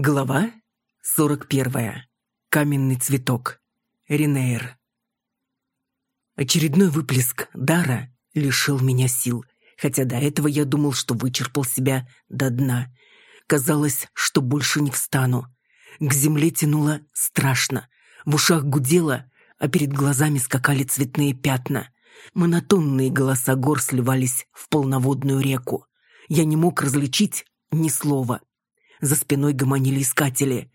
Глава 41. Каменный цветок. Ринейр. Очередной выплеск дара лишил меня сил, хотя до этого я думал, что вычерпал себя до дна. Казалось, что больше не встану. К земле тянуло страшно. В ушах гудело, а перед глазами скакали цветные пятна. Монотонные голоса гор сливались в полноводную реку. Я не мог различить ни слова. За спиной гомонили искатели.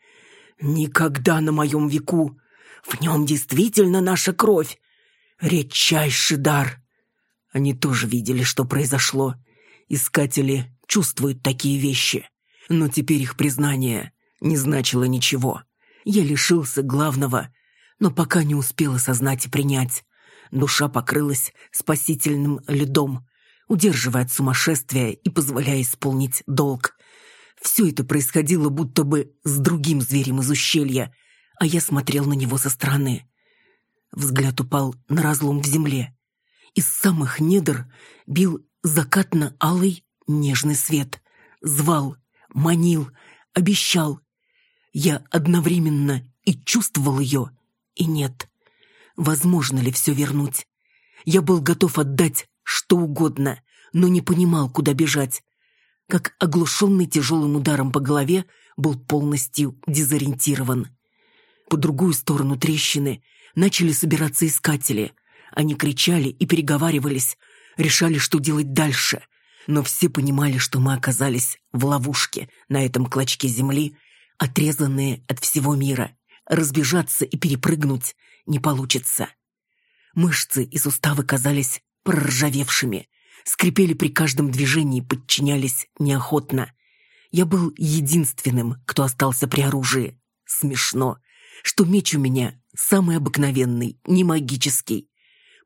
«Никогда на моем веку! В нем действительно наша кровь! Редчайший дар!» Они тоже видели, что произошло. Искатели чувствуют такие вещи. Но теперь их признание не значило ничего. Я лишился главного, но пока не успел осознать и принять. Душа покрылась спасительным льдом, удерживая от сумасшествия и позволяя исполнить долг. Все это происходило будто бы с другим зверем из ущелья, а я смотрел на него со стороны. Взгляд упал на разлом в земле. Из самых недр бил закатно-алый нежный свет. Звал, манил, обещал. Я одновременно и чувствовал ее, и нет. Возможно ли все вернуть? Я был готов отдать что угодно, но не понимал, куда бежать как оглушенный тяжелым ударом по голове, был полностью дезориентирован. По другую сторону трещины начали собираться искатели. Они кричали и переговаривались, решали, что делать дальше. Но все понимали, что мы оказались в ловушке на этом клочке земли, отрезанные от всего мира. Разбежаться и перепрыгнуть не получится. Мышцы и суставы казались проржавевшими скрипели при каждом движении, подчинялись неохотно. Я был единственным, кто остался при оружии. Смешно, что меч у меня самый обыкновенный, не магический.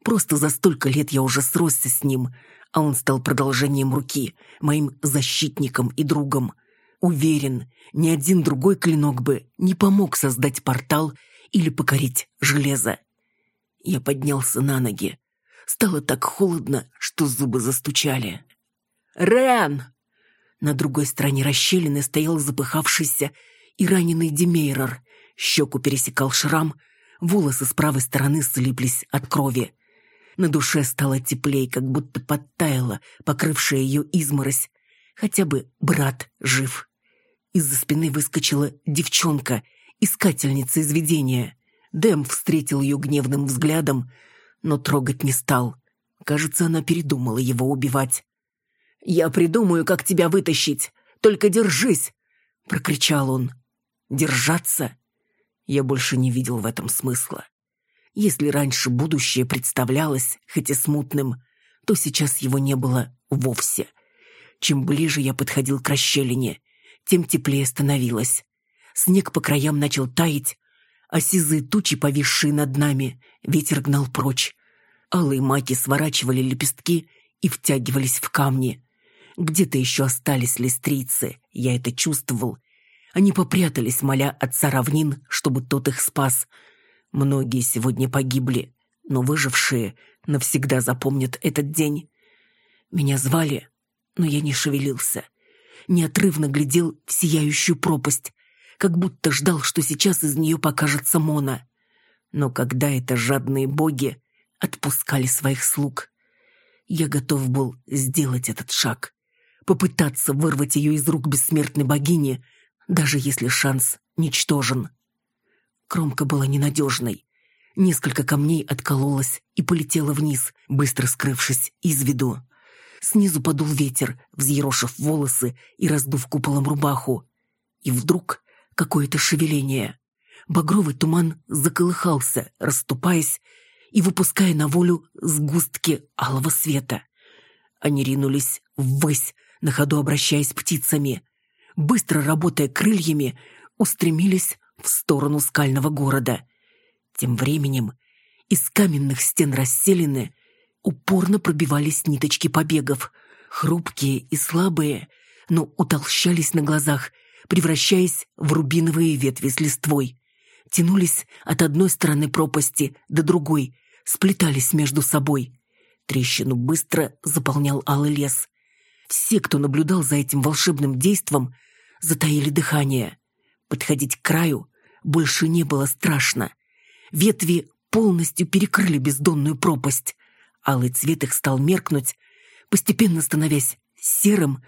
Просто за столько лет я уже сросся с ним, а он стал продолжением руки, моим защитником и другом. Уверен, ни один другой клинок бы не помог создать портал или покорить железо. Я поднялся на ноги. Стало так холодно, что зубы застучали. «Рен!» На другой стороне расщелины стоял запыхавшийся и раненый Демейрор. Щеку пересекал шрам, волосы с правой стороны слиплись от крови. На душе стало теплей, как будто подтаяла, покрывшая ее изморозь. Хотя бы брат жив. Из-за спины выскочила девчонка, искательница из видения. Дэм встретил ее гневным взглядом, но трогать не стал. Кажется, она передумала его убивать. «Я придумаю, как тебя вытащить. Только держись!» — прокричал он. «Держаться?» Я больше не видел в этом смысла. Если раньше будущее представлялось, хоть и смутным, то сейчас его не было вовсе. Чем ближе я подходил к расщелине, тем теплее становилось. Снег по краям начал таять, а сизые тучи, повисшие над нами, ветер гнал прочь. Алые маки сворачивали лепестки и втягивались в камни. Где-то еще остались листрицы, я это чувствовал. Они попрятались, моля отца равнин, чтобы тот их спас. Многие сегодня погибли, но выжившие навсегда запомнят этот день. Меня звали, но я не шевелился. Неотрывно глядел в сияющую пропасть, как будто ждал, что сейчас из нее покажется Мона. Но когда это жадные боги отпускали своих слуг. Я готов был сделать этот шаг, попытаться вырвать ее из рук бессмертной богини, даже если шанс ничтожен. Кромка была ненадежной. Несколько камней откололось и полетело вниз, быстро скрывшись из виду. Снизу подул ветер, взъерошив волосы и раздув куполом рубаху. И вдруг какое-то шевеление. Багровый туман заколыхался, расступаясь, и выпуская на волю сгустки алого света. Они ринулись ввысь, на ходу обращаясь птицами. Быстро работая крыльями, устремились в сторону скального города. Тем временем из каменных стен расселены упорно пробивались ниточки побегов, хрупкие и слабые, но утолщались на глазах, превращаясь в рубиновые ветви с листвой тянулись от одной стороны пропасти до другой, сплетались между собой. Трещину быстро заполнял алый лес. Все, кто наблюдал за этим волшебным действом, затаили дыхание. Подходить к краю больше не было страшно. Ветви полностью перекрыли бездонную пропасть. Алый цвет их стал меркнуть, постепенно становясь серым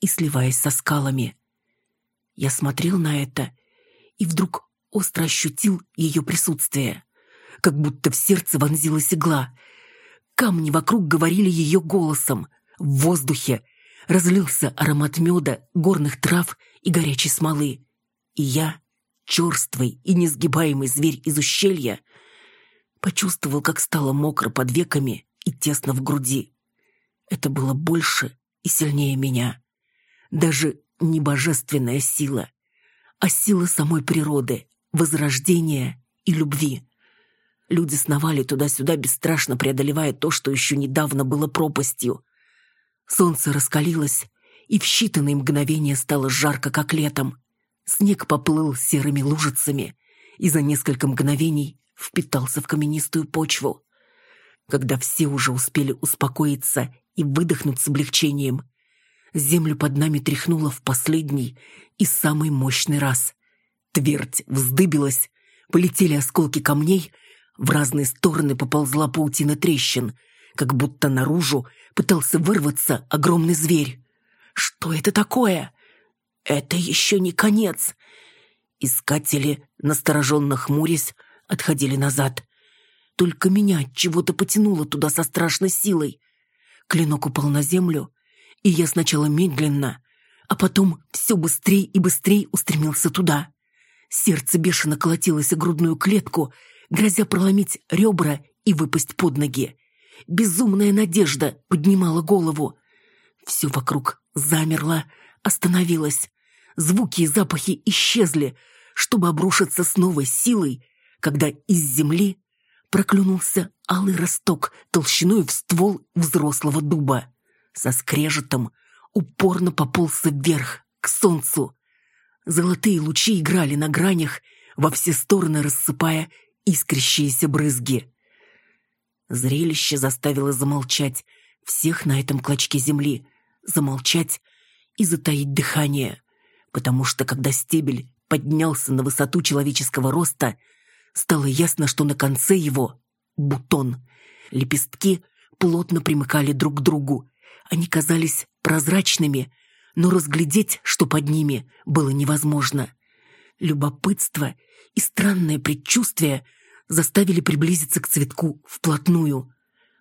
и сливаясь со скалами. Я смотрел на это и вдруг остро ощутил ее присутствие. Как будто в сердце вонзилась игла. Камни вокруг говорили ее голосом. В воздухе разлился аромат меда, горных трав и горячей смолы. И я, черствый и несгибаемый зверь из ущелья, почувствовал, как стало мокро под веками и тесно в груди. Это было больше и сильнее меня. Даже не божественная сила, а сила самой природы, возрождения и любви. Люди сновали туда-сюда, бесстрашно преодолевая то, что еще недавно было пропастью. Солнце раскалилось, и в считанные мгновения стало жарко, как летом. Снег поплыл серыми лужицами и за несколько мгновений впитался в каменистую почву. Когда все уже успели успокоиться и выдохнуть с облегчением, землю под нами тряхнуло в последний и самый мощный раз. Твердь вздыбилась, полетели осколки камней, в разные стороны поползла паутина трещин, как будто наружу пытался вырваться огромный зверь. Что это такое? Это еще не конец. Искатели, настороженно хмурясь, отходили назад. Только меня чего-то потянуло туда со страшной силой. Клинок упал на землю, и я сначала медленно, а потом все быстрее и быстрее устремился туда. Сердце бешено колотилось о грудную клетку, грозя проломить ребра и выпасть под ноги. Безумная надежда поднимала голову. Все вокруг замерло, остановилось. Звуки и запахи исчезли, чтобы обрушиться с новой силой, когда из земли проклюнулся алый росток толщиной в ствол взрослого дуба. Со скрежетом упорно поползся вверх, к солнцу. Золотые лучи играли на гранях, во все стороны рассыпая искрящиеся брызги. Зрелище заставило замолчать всех на этом клочке земли, замолчать и затаить дыхание, потому что когда стебель поднялся на высоту человеческого роста, стало ясно, что на конце его — бутон. Лепестки плотно примыкали друг к другу. Они казались прозрачными, но разглядеть, что под ними, было невозможно. Любопытство и странное предчувствие заставили приблизиться к цветку вплотную.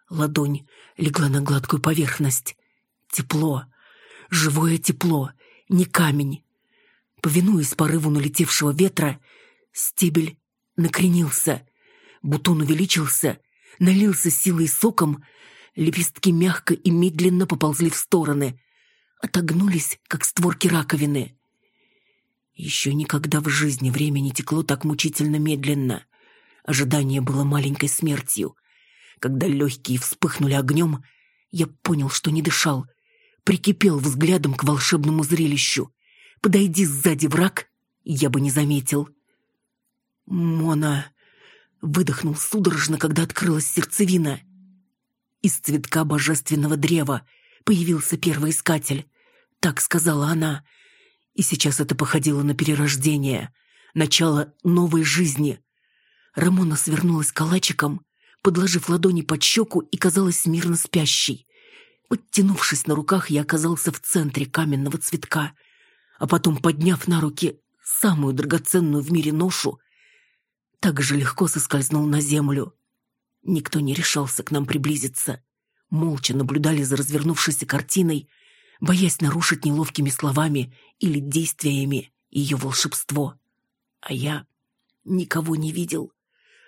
Ладонь легла на гладкую поверхность. Тепло, живое тепло, не камень. Повинуясь порыву налетевшего ветра, стебель накренился, бутон увеличился, налился силой соком, лепестки мягко и медленно поползли в стороны, отогнулись, как створки раковины. Еще никогда в жизни время не текло так мучительно медленно. Ожидание было маленькой смертью. Когда легкие вспыхнули огнем, я понял, что не дышал. Прикипел взглядом к волшебному зрелищу. Подойди сзади враг, я бы не заметил. «Мона!» — выдохнул судорожно, когда открылась сердцевина. Из цветка божественного древа появился первый искатель. Так сказала она. И сейчас это походило на перерождение, начало новой жизни. Рамона свернулась калачиком, подложив ладони под щеку и казалась мирно спящей. Подтянувшись на руках, я оказался в центре каменного цветка, а потом, подняв на руки самую драгоценную в мире ношу, так же легко соскользнул на землю. Никто не решался к нам приблизиться. Молча наблюдали за развернувшейся картиной, боясь нарушить неловкими словами или действиями ее волшебство. А я никого не видел.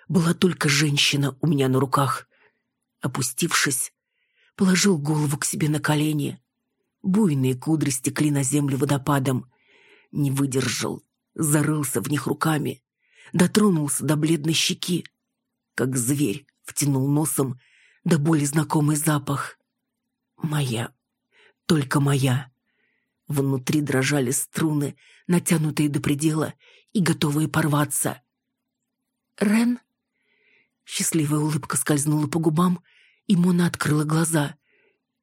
Была только женщина у меня на руках. Опустившись, положил голову к себе на колени. Буйные кудри стекли на землю водопадом. Не выдержал, зарылся в них руками, дотронулся до бледной щеки. Как зверь втянул носом до боли знакомый запах. Моя только моя. Внутри дрожали струны, натянутые до предела и готовые порваться. «Рен?» Счастливая улыбка скользнула по губам, и Мона открыла глаза.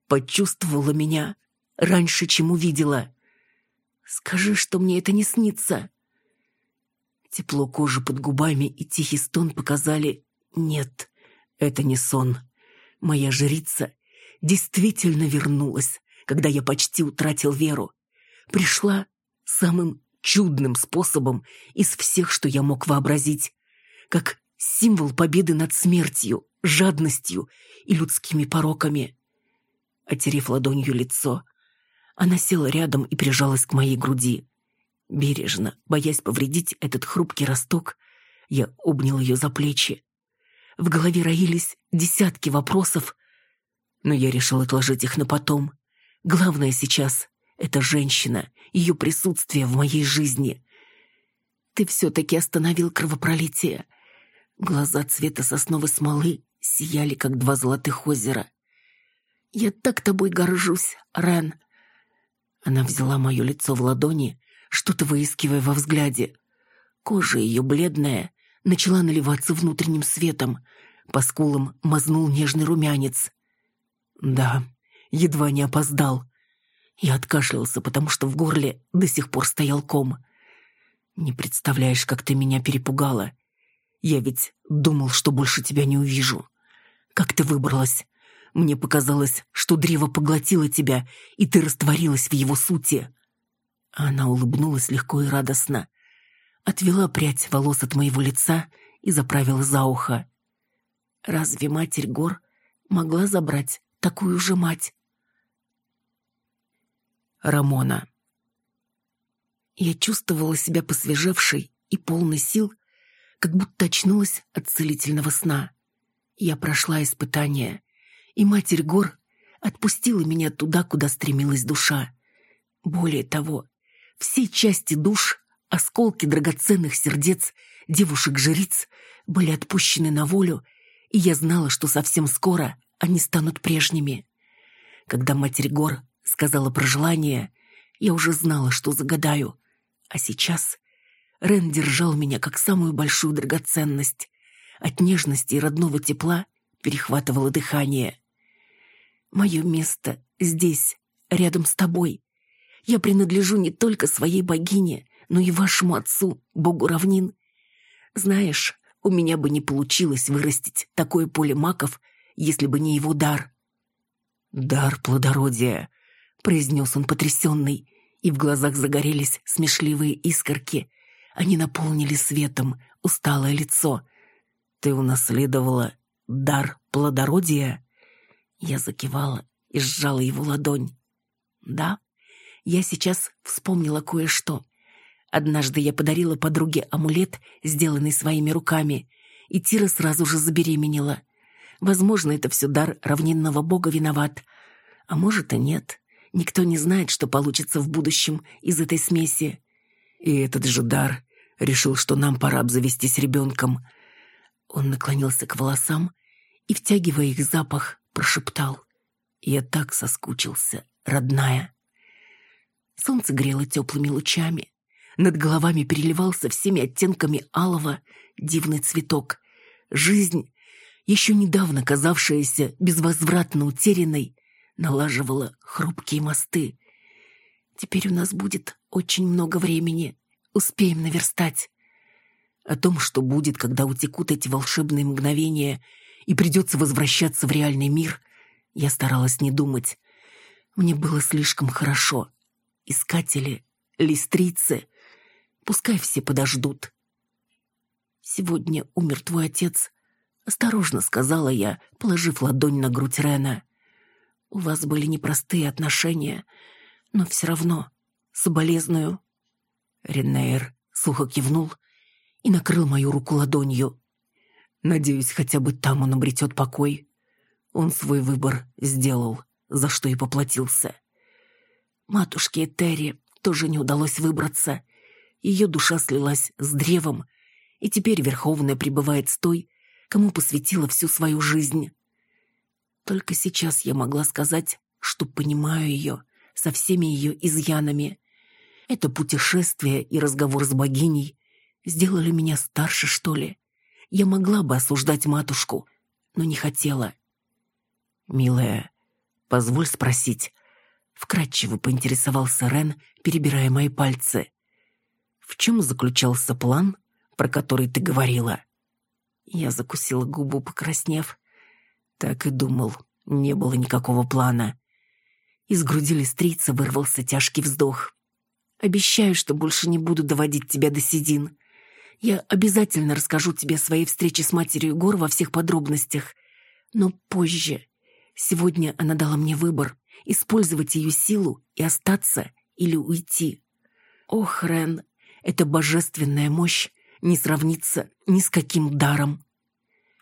Почувствовала меня раньше, чем увидела. «Скажи, что мне это не снится». Тепло кожи под губами и тихий стон показали «нет, это не сон». Моя жрица действительно вернулась, когда я почти утратил веру. Пришла самым чудным способом из всех, что я мог вообразить, как символ победы над смертью, жадностью и людскими пороками. Отерев ладонью лицо, она села рядом и прижалась к моей груди. Бережно, боясь повредить этот хрупкий росток, я обнял ее за плечи. В голове роились десятки вопросов, но я решил отложить их на потом. Главное сейчас — это женщина, ее присутствие в моей жизни. Ты все-таки остановил кровопролитие. Глаза цвета сосновой смолы сияли, как два золотых озера. «Я так тобой горжусь, Рен!» Она взяла мое лицо в ладони что-то выискивая во взгляде. Кожа ее бледная начала наливаться внутренним светом. По скулам мазнул нежный румянец. Да, едва не опоздал. Я откашлялся, потому что в горле до сих пор стоял ком. Не представляешь, как ты меня перепугала. Я ведь думал, что больше тебя не увижу. Как ты выбралась? Мне показалось, что древо поглотило тебя, и ты растворилась в его сути. Она улыбнулась легко и радостно, отвела прядь волос от моего лица и заправила за ухо. Разве Матерь Гор могла забрать такую же мать? Рамона. Я чувствовала себя посвежевшей и полной сил, как будто очнулась от целительного сна. Я прошла испытание, и Матерь Гор отпустила меня туда, куда стремилась душа. Более того, все части душ, осколки драгоценных сердец девушек-жриц были отпущены на волю, и я знала, что совсем скоро они станут прежними. Когда Матерь Гор сказала про желание, я уже знала, что загадаю. А сейчас Рен держал меня как самую большую драгоценность. От нежности и родного тепла перехватывало дыхание. «Мое место здесь, рядом с тобой», я принадлежу не только своей богине, но и вашему отцу, богу равнин. Знаешь, у меня бы не получилось вырастить такое поле маков, если бы не его дар». «Дар плодородия», — произнес он потрясенный, и в глазах загорелись смешливые искорки. Они наполнили светом усталое лицо. «Ты унаследовала дар плодородия?» Я закивала и сжала его ладонь. «Да, я сейчас вспомнила кое-что. Однажды я подарила подруге амулет, сделанный своими руками, и Тира сразу же забеременела. Возможно, это все дар равнинного бога виноват. А может и нет. Никто не знает, что получится в будущем из этой смеси. И этот же дар решил, что нам пора обзавестись ребенком. Он наклонился к волосам и, втягивая их запах, прошептал. «Я так соскучился, родная». Солнце грело теплыми лучами. Над головами переливался всеми оттенками алого дивный цветок. Жизнь, еще недавно казавшаяся безвозвратно утерянной, налаживала хрупкие мосты. Теперь у нас будет очень много времени. Успеем наверстать. О том, что будет, когда утекут эти волшебные мгновения и придется возвращаться в реальный мир, я старалась не думать. Мне было слишком хорошо искатели, листрицы. Пускай все подождут. «Сегодня умер твой отец», — осторожно сказала я, положив ладонь на грудь Рена. «У вас были непростые отношения, но все равно соболезную». Ренейр сухо кивнул и накрыл мою руку ладонью. «Надеюсь, хотя бы там он обретет покой. Он свой выбор сделал, за что и поплатился. Матушке Терри тоже не удалось выбраться. Ее душа слилась с древом, и теперь Верховная пребывает с той, кому посвятила всю свою жизнь. Только сейчас я могла сказать, что понимаю ее со всеми ее изъянами. Это путешествие и разговор с богиней сделали меня старше, что ли. Я могла бы осуждать матушку, но не хотела. «Милая, позволь спросить, Вкратчиво поинтересовался Рен, перебирая мои пальцы. В чем заключался план, про который ты говорила». Я закусила губу, покраснев. Так и думал, не было никакого плана. Из груди листрица вырвался тяжкий вздох. «Обещаю, что больше не буду доводить тебя до седин. Я обязательно расскажу тебе о своей встрече с матерью Гор во всех подробностях. Но позже. Сегодня она дала мне выбор — использовать ее силу и остаться или уйти. Ох, Рен, эта божественная мощь не сравнится ни с каким даром.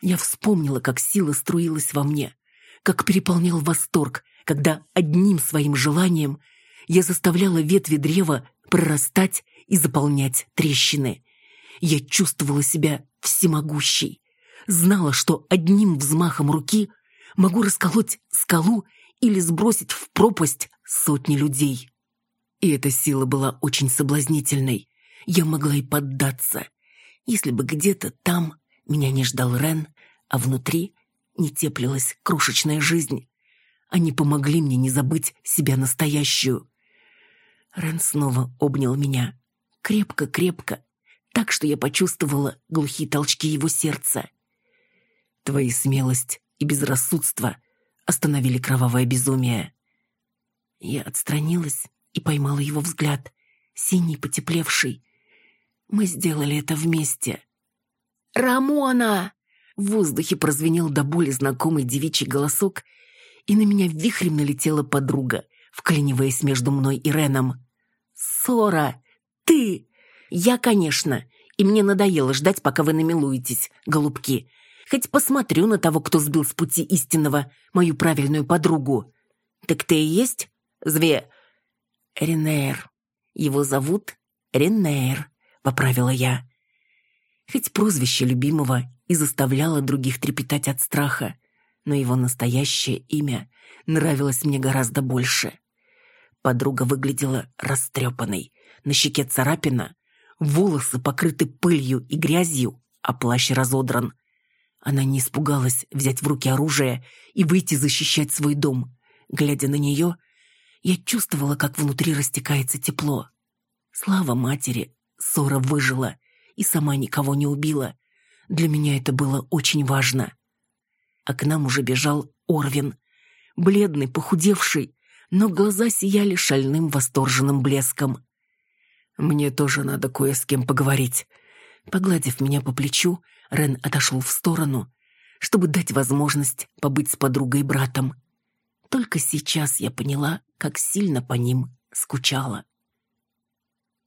Я вспомнила, как сила струилась во мне, как переполнял восторг, когда одним своим желанием я заставляла ветви древа прорастать и заполнять трещины. Я чувствовала себя всемогущей, знала, что одним взмахом руки могу расколоть скалу или сбросить в пропасть сотни людей. И эта сила была очень соблазнительной. Я могла и поддаться, если бы где-то там меня не ждал Рен, а внутри не теплилась крошечная жизнь. Они помогли мне не забыть себя настоящую. Рен снова обнял меня. Крепко-крепко, так что я почувствовала глухие толчки его сердца. Твои смелость и безрассудство остановили кровавое безумие. Я отстранилась и поймала его взгляд, синий, потеплевший. Мы сделали это вместе. «Рамона!» В воздухе прозвенел до боли знакомый девичий голосок, и на меня вихрем налетела подруга, вклиниваясь между мной и Реном. «Сора! Ты!» «Я, конечно. И мне надоело ждать, пока вы намилуетесь, голубки. Хоть посмотрю на того, кто сбил с пути истинного мою правильную подругу. Так ты и есть? Зве...» «Ренейр. Его зовут Ренейр», — поправила я. Хоть прозвище любимого и заставляло других трепетать от страха, но его настоящее имя нравилось мне гораздо больше. Подруга выглядела растрепанной, на щеке царапина, волосы покрыты пылью и грязью, а плащ разодран. Она не испугалась взять в руки оружие и выйти защищать свой дом. Глядя на нее, я чувствовала, как внутри растекается тепло. Слава матери, Сора выжила и сама никого не убила. Для меня это было очень важно. А к нам уже бежал Орвин. Бледный, похудевший, но глаза сияли шальным восторженным блеском. «Мне тоже надо кое с кем поговорить». Погладив меня по плечу, Рен отошел в сторону, чтобы дать возможность побыть с подругой и братом. Только сейчас я поняла, как сильно по ним скучала.